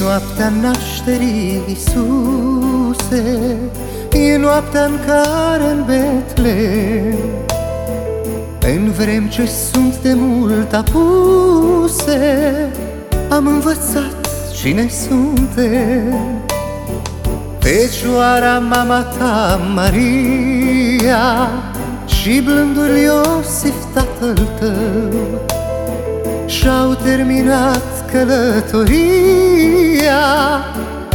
noaptea nașterii Iisuse E noaptea în care în Betlehem. În vrem ce sunt de mult apuse Am învățat cine suntem. Fecioara mama ta Maria Și blândul Iosif tatăl tău Și-au terminat călătoria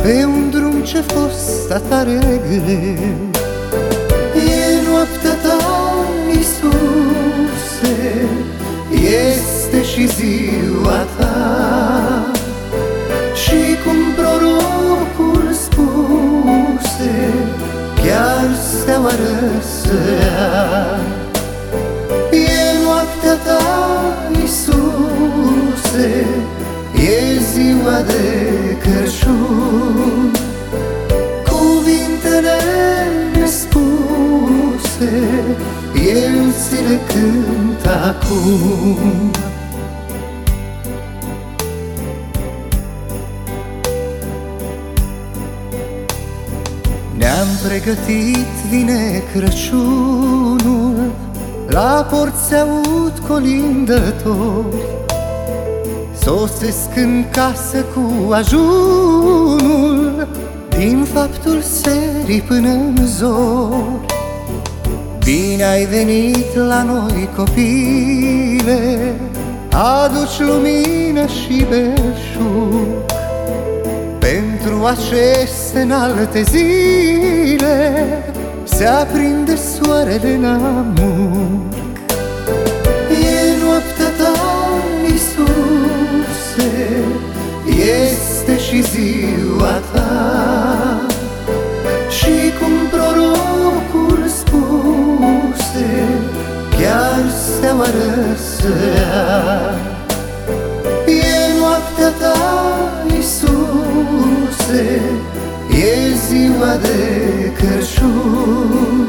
Pe un drum ce fost atare greu. E noaptea ta, Iisuse Este și ziua ta. Și cum prorocul spuse Chiar steaua răsărea ziua de Crăciun. Cuvintele nespuse Eu ți le cânt acum. Ne-am pregătit, vine Crăciunul La porți aud colindători Sosesc în casă cu ajunul Din faptul serii până în zor Bine ai venit la noi copile Aduci lumină și belșug. Pentru aceste înalte zile Se aprinde soarele în amurg și ziua ta. Și cum prorocul spuse Chiar steaua răsărea. E noaptea ta, Iisuse E ziua de Crăciun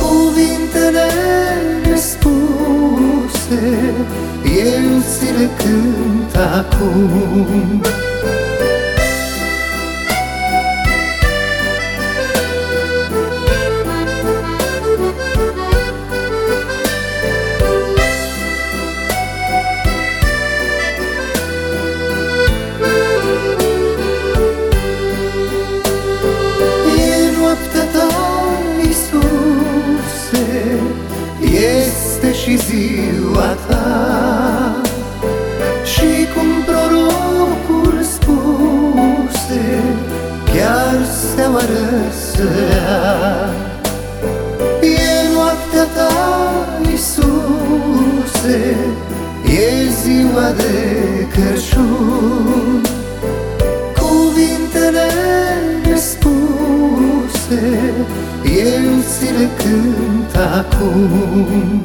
Cuvintele nespuse Eu ți le cânt acum și ziua ta. Și cum prorocul spuse Chiar steaua răsărea. E noaptea ta, Iisuse E ziua de Crăciun Cuvintele nespuse Eu ți le cânt acum